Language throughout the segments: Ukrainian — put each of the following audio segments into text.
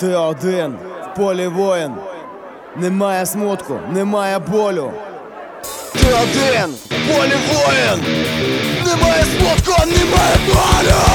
Ти один в полі воїн. Немає смутку, немає болю. Ти один в полі воїн. Немає смутку, немає болю.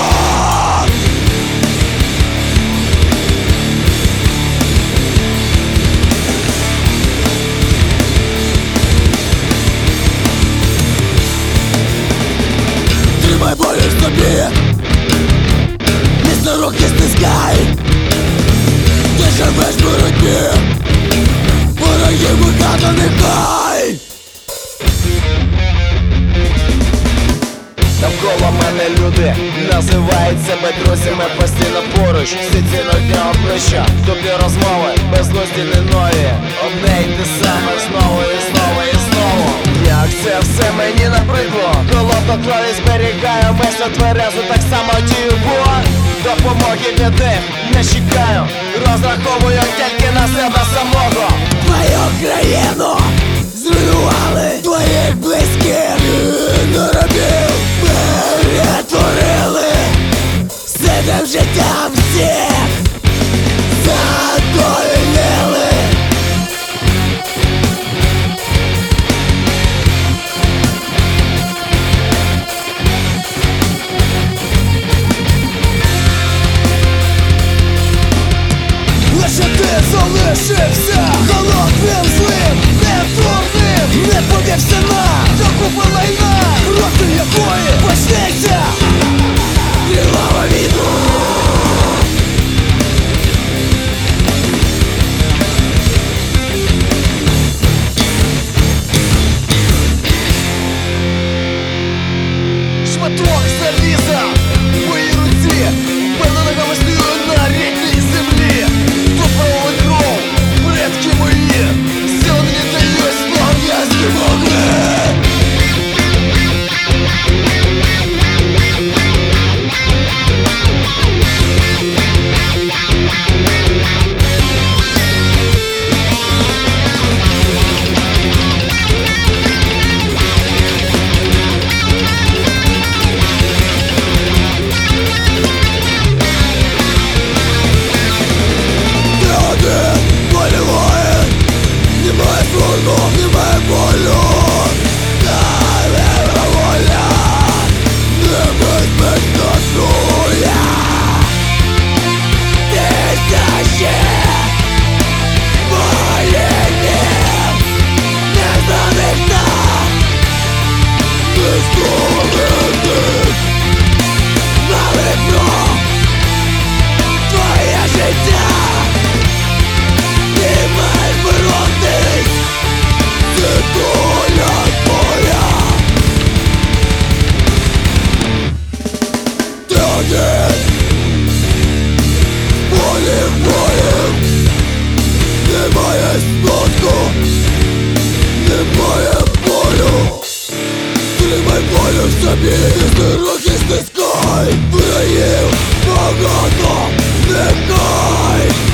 Називають себе друзями постійно поруч Всі ці дня обличчя, тобі розмови, безглузді не нові. Одне й саме знову і знову і знову. Як це все мені набридло Холодно крові зберігаю, мислю тверезу, так само дію бо Допомоги від не чекаю. Розраховую тільки на себе самого Сидим життям всіх Задовільнили Лише ти залишився Jestem w sobie, jestem rock, jestem sky Wyraję, bogato, wykaj.